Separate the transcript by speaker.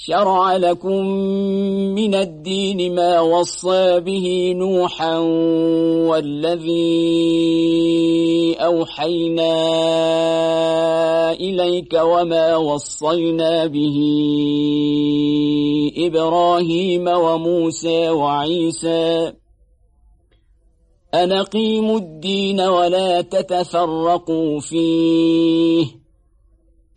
Speaker 1: شرع لكم من الدين ما وصى به نوحا والذي أوحينا إليك وما وصينا به إبراهيم وموسى وعيسى. أنقيموا الدين ولا تتفرقوا فيه.